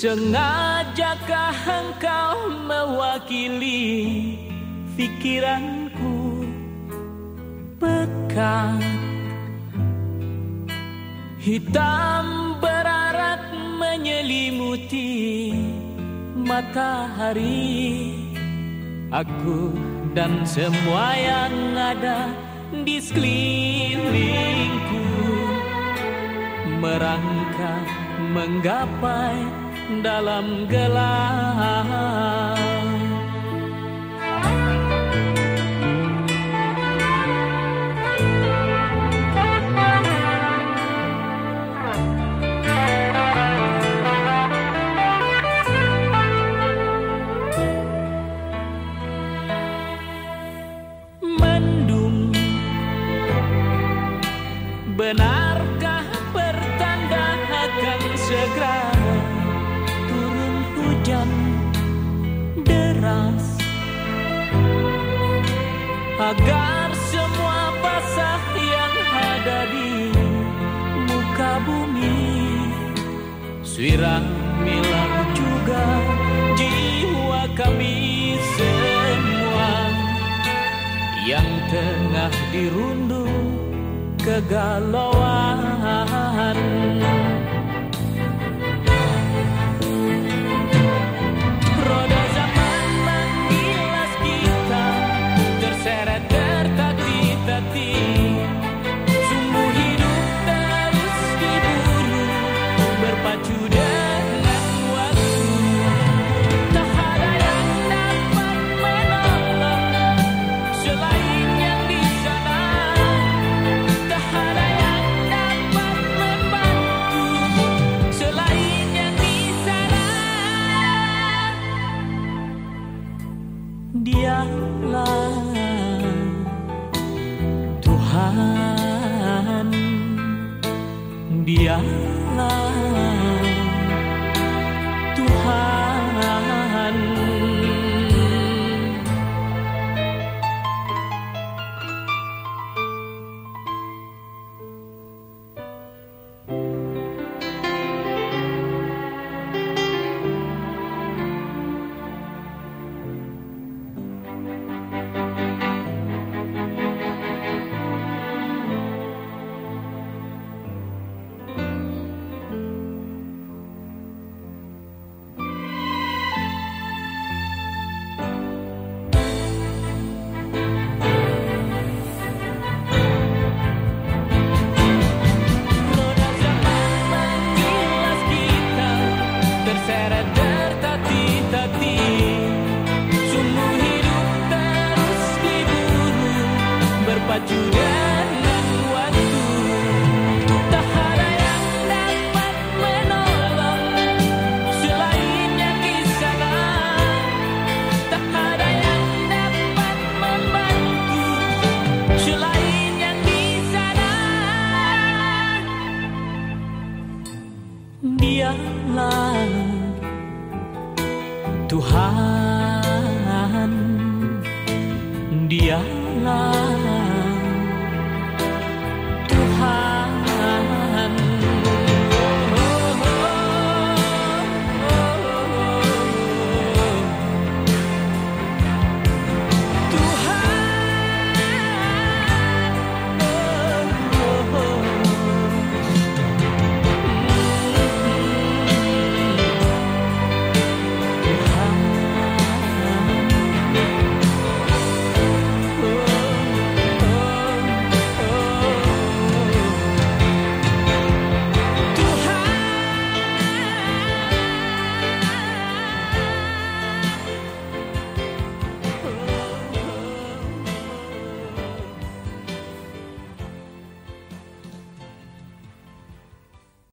Sengajakah engkau mewakili pikiranku? Pekat. Hitam berarak menyelimuti matahari. Aku dan semua yang ada di sekelilingku Merangkak menggapai dalam gelap mendung Agar semua basah yang ada di muka bumi Siramilah juga jiwa kami semua. Yang tengah dirundung kegalauan Dialah Tuhan. Dialah yang lalu. Tuhan dialah